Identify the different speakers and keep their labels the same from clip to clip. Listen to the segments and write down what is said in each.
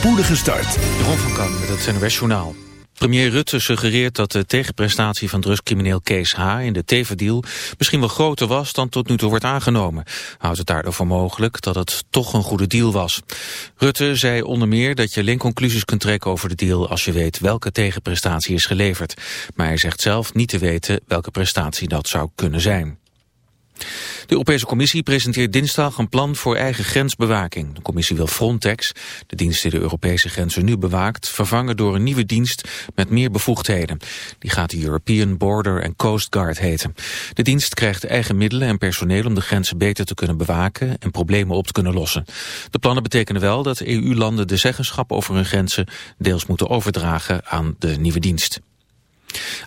Speaker 1: spoedige start.
Speaker 2: Jeroen van Kan met het NOS Journaal. Premier Rutte suggereert dat de tegenprestatie van drugscrimineel Kees H. in de Tevendeal misschien wel groter was dan tot nu toe wordt aangenomen. Houdt het daardoor voor mogelijk dat het toch een goede deal was. Rutte zei onder meer dat je alleen conclusies kunt trekken over de deal als je weet welke tegenprestatie is geleverd. Maar hij zegt zelf niet te weten welke prestatie dat zou kunnen zijn. De Europese Commissie presenteert dinsdag een plan voor eigen grensbewaking. De commissie wil Frontex, de dienst die de Europese grenzen nu bewaakt, vervangen door een nieuwe dienst met meer bevoegdheden. Die gaat de European Border and Coast Guard heten. De dienst krijgt eigen middelen en personeel om de grenzen beter te kunnen bewaken en problemen op te kunnen lossen. De plannen betekenen wel dat EU-landen de zeggenschap over hun grenzen deels moeten overdragen aan de nieuwe dienst.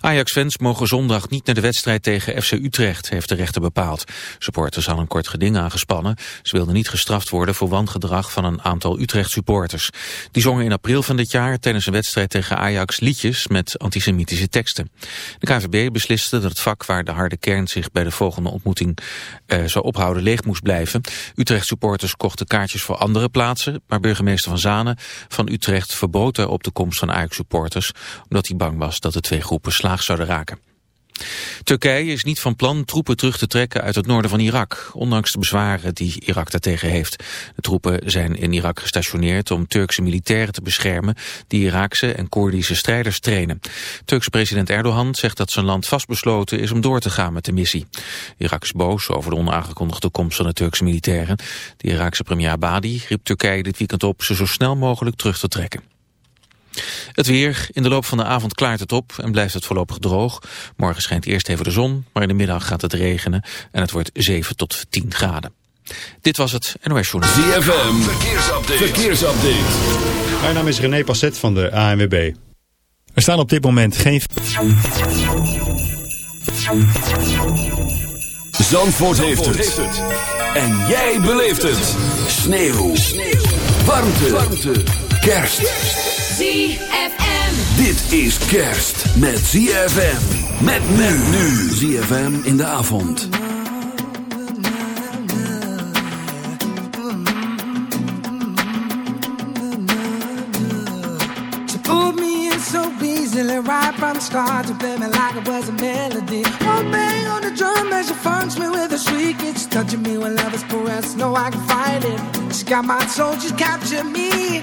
Speaker 2: Ajax-fans mogen zondag niet naar de wedstrijd tegen FC Utrecht, heeft de rechter bepaald. Supporters hadden een kort geding aangespannen. Ze wilden niet gestraft worden voor wangedrag van een aantal Utrecht-supporters. Die zongen in april van dit jaar tijdens een wedstrijd tegen Ajax liedjes met antisemitische teksten. De KVB besliste dat het vak waar de harde kern zich bij de volgende ontmoeting uh, zou ophouden leeg moest blijven. Utrecht-supporters kochten kaartjes voor andere plaatsen, maar burgemeester Van Zanen van Utrecht verbood op de komst van Ajax-supporters, omdat hij bang was dat de twee groepen slaag zouden raken. Turkije is niet van plan troepen terug te trekken uit het noorden van Irak, ondanks de bezwaren die Irak daartegen heeft. De troepen zijn in Irak gestationeerd om Turkse militairen te beschermen die Iraakse en Koerdische strijders trainen. Turkse president Erdogan zegt dat zijn land vastbesloten is om door te gaan met de missie. Irak is boos over de onaangekondigde komst van de Turkse militairen. De Iraakse premier Abadi riep Turkije dit weekend op ze zo snel mogelijk terug te trekken. Het weer. In de loop van de avond klaart het op en blijft het voorlopig droog. Morgen schijnt eerst even de zon, maar in de middag gaat het regenen en het wordt 7 tot 10 graden. Dit was het NOS Journal.
Speaker 1: ZFM. Verkeersupdate. Verkeersupdate.
Speaker 3: Mijn naam is René Passet van de ANWB. Er staan op dit moment geen...
Speaker 1: Zandvoort, heeft, het. En jij beleeft het. Sneeuw. Sneeuw. Warmte. Warmte. Kerst.
Speaker 4: ZFM.
Speaker 1: Dit is kerst met ZFM. Met men nu. ZFM in de avond.
Speaker 5: She pulled me in so easily right from the start to play me like it was a melody. One bang on the drum as she funks me with a shriek. It's touching me when love is caressed. No, I can fight it. She got my soul, she's captured me.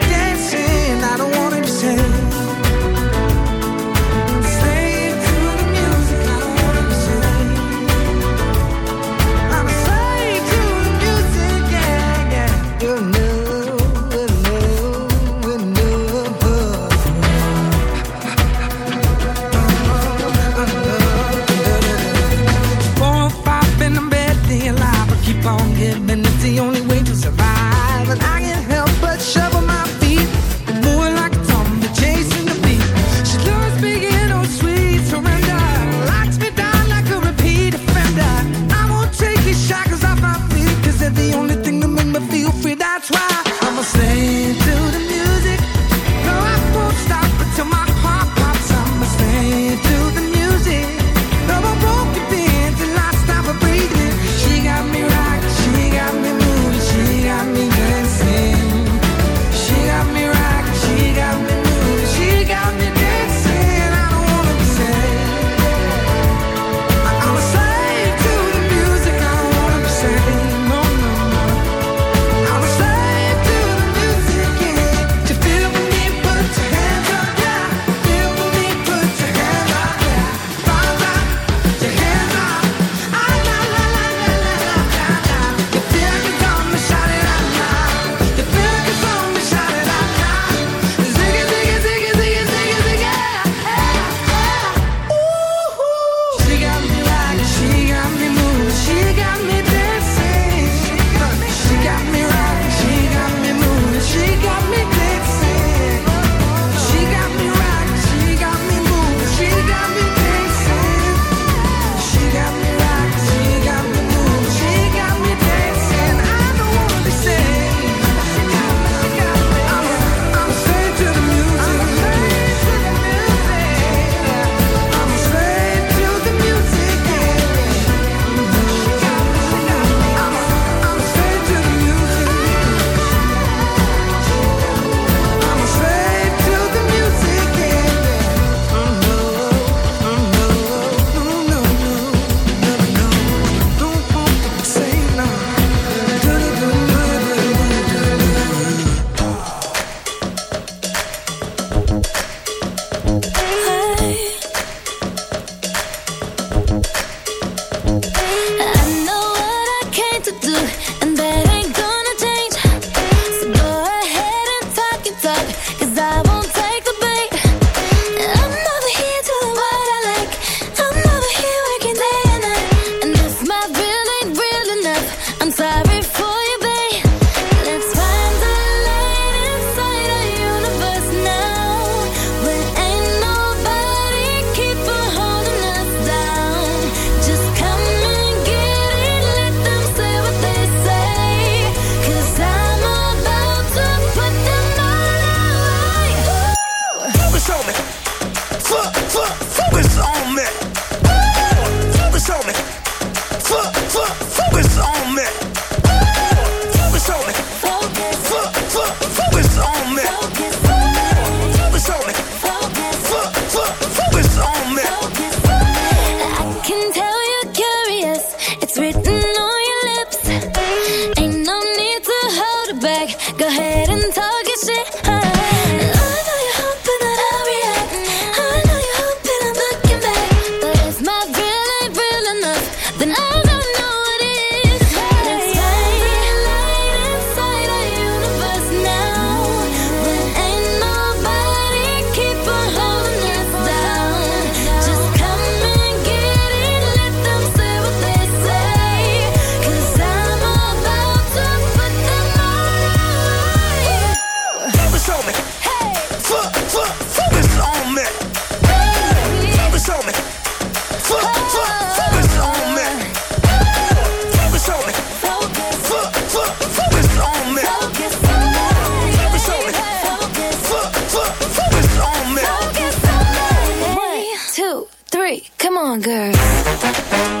Speaker 4: on, girl.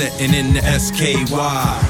Speaker 4: setting in the SKY.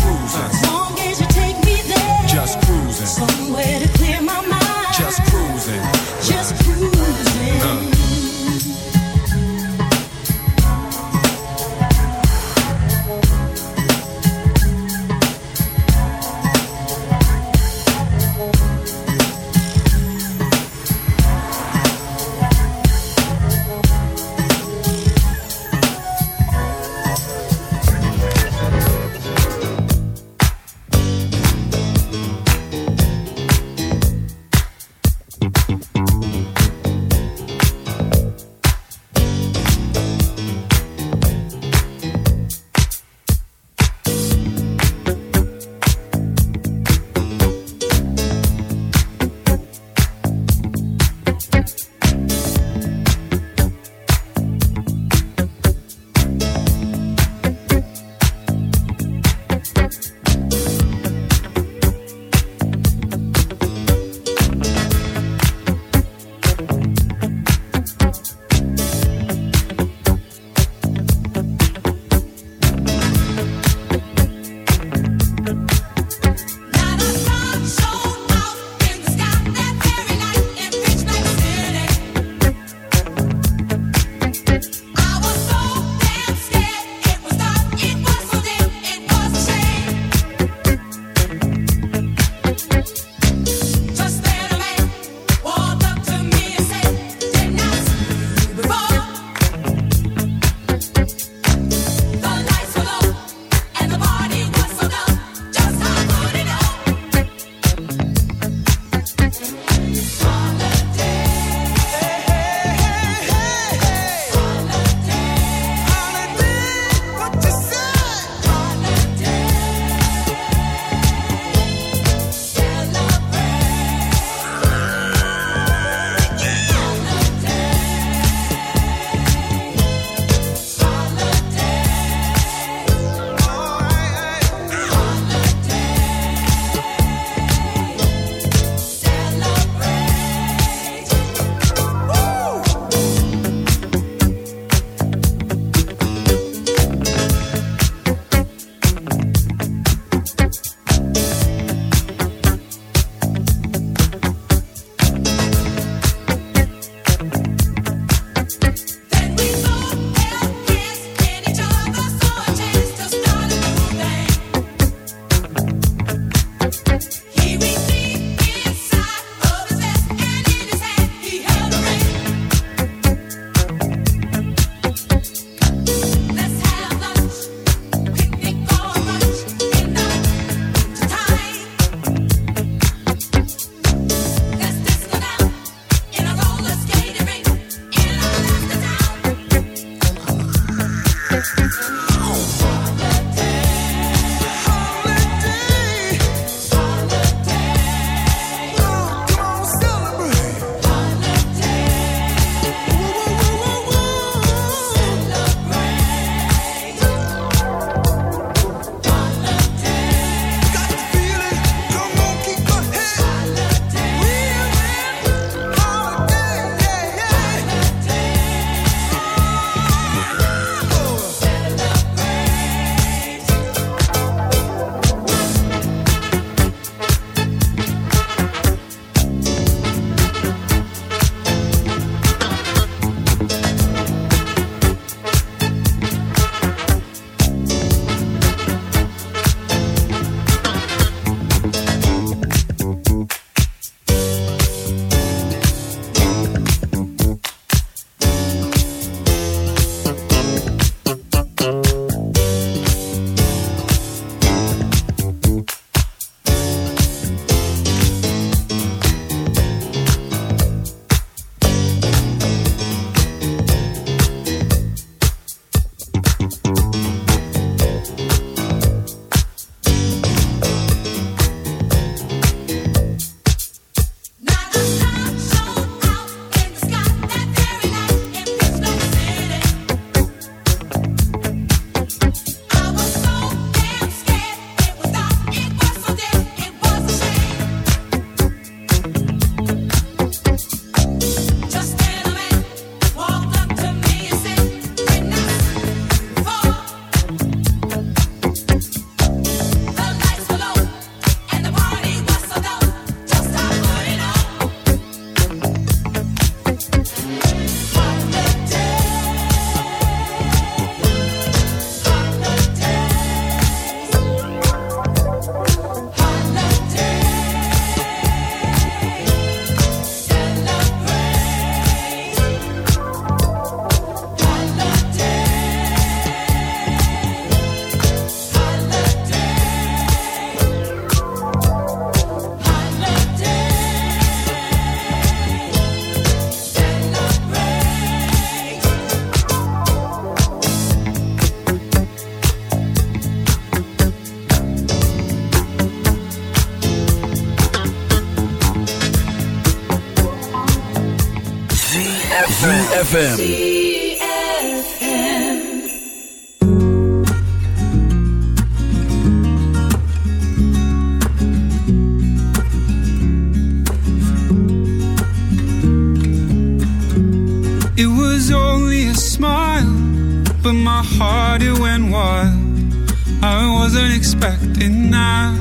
Speaker 1: ZFM.
Speaker 6: It was only a smile, but my heart it went wild. I wasn't expecting that.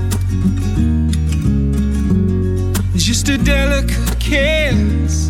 Speaker 6: Just a delicate kiss,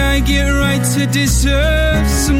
Speaker 6: I get right to deserve somebody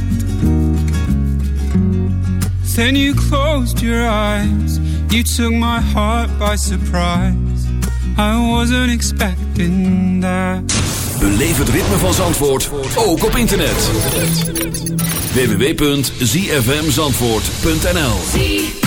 Speaker 6: Then you closed your eyes. You took my heart by surprise. I wasn't expecting that.
Speaker 1: Beleef het ritme van Zandvoort, ook op internet. www.zfmzandvoort.nl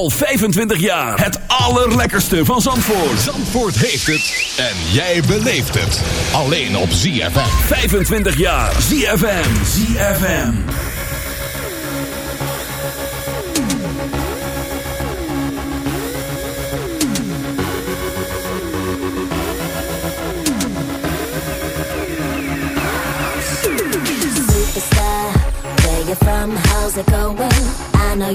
Speaker 1: Al 25 jaar. Het allerlekkerste van Zandvoort.
Speaker 7: Zandvoort heeft het. En jij beleeft het. Alleen op ZFM.
Speaker 1: 25 jaar. ZFM. ZFM.
Speaker 8: Superstar, where you from, how's it going? I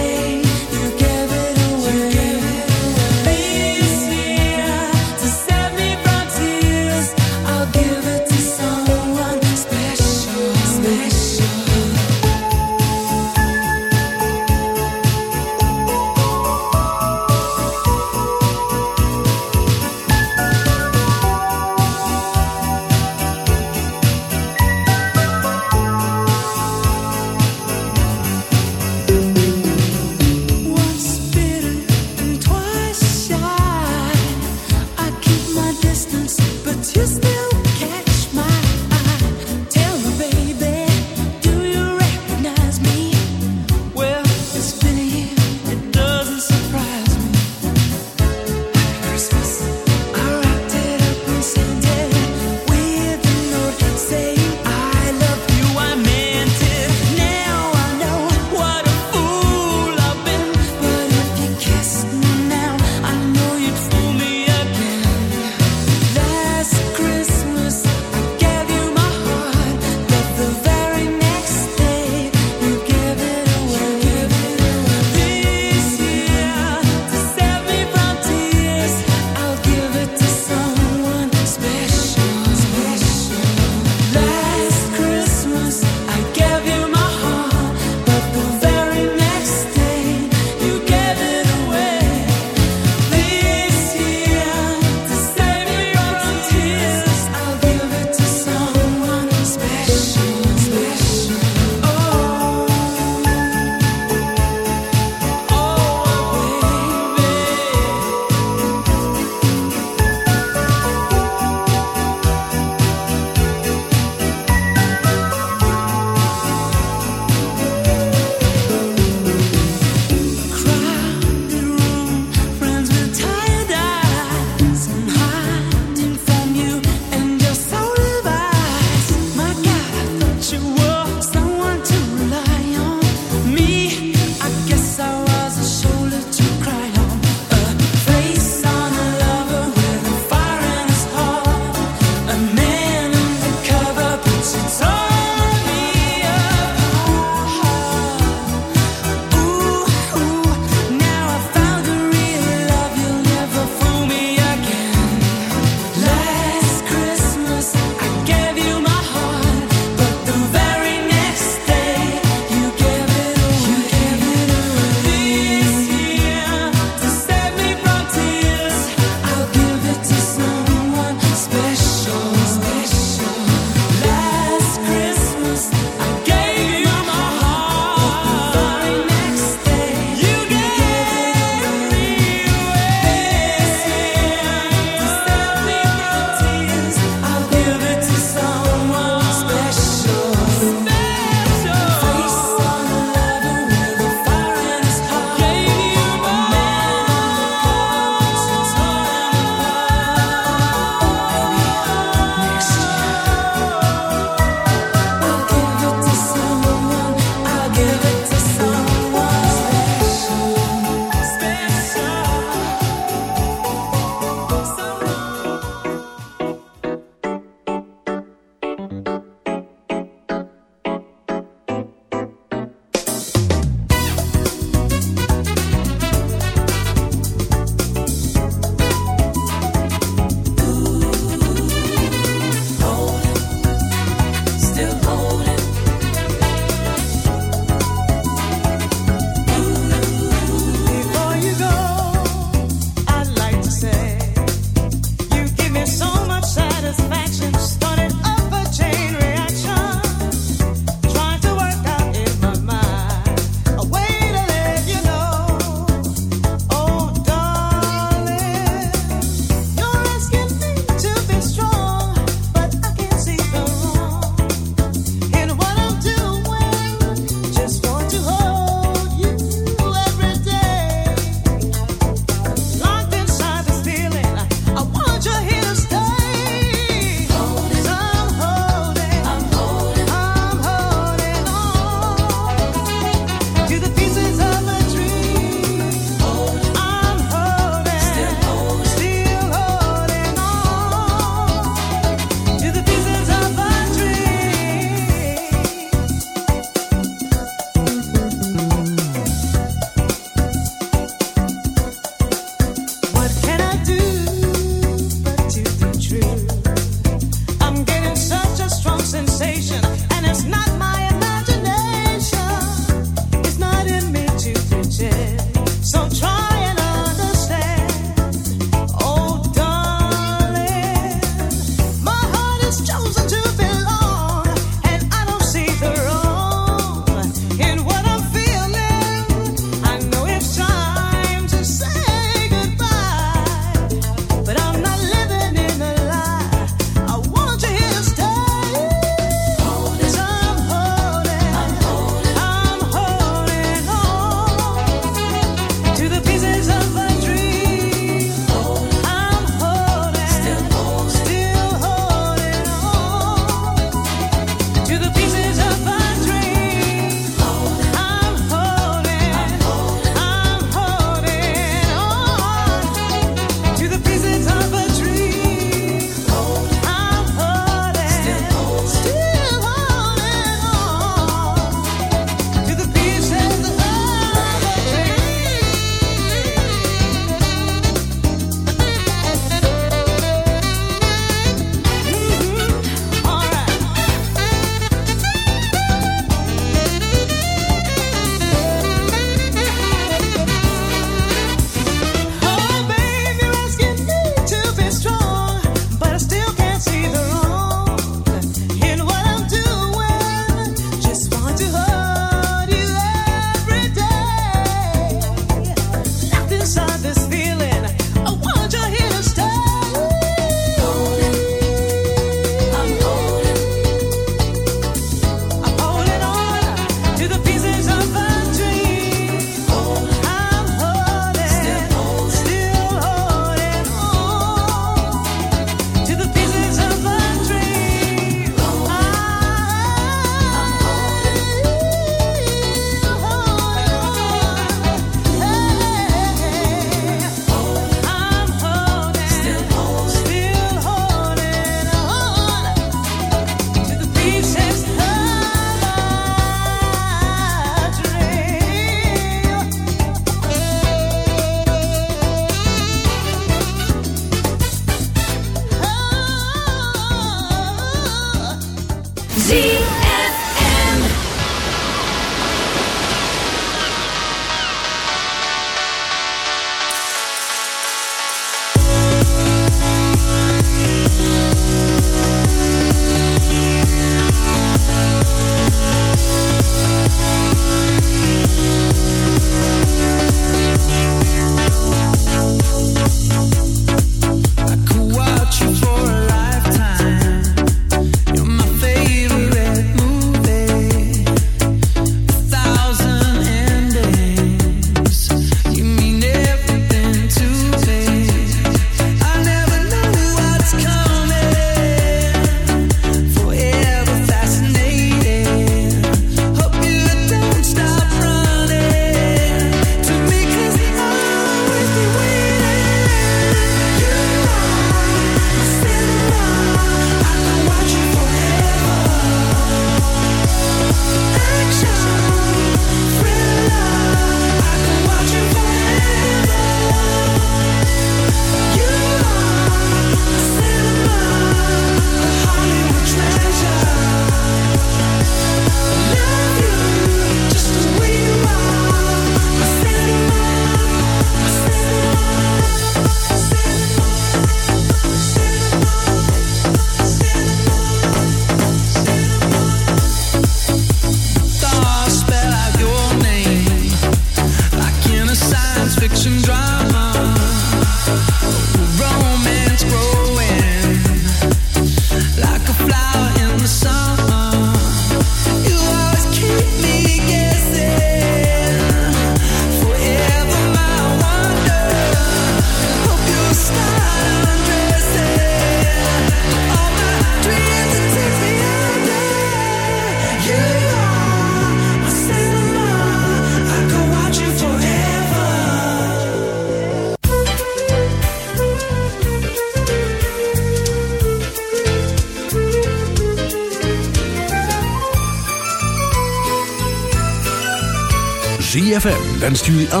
Speaker 9: Wenst jullie al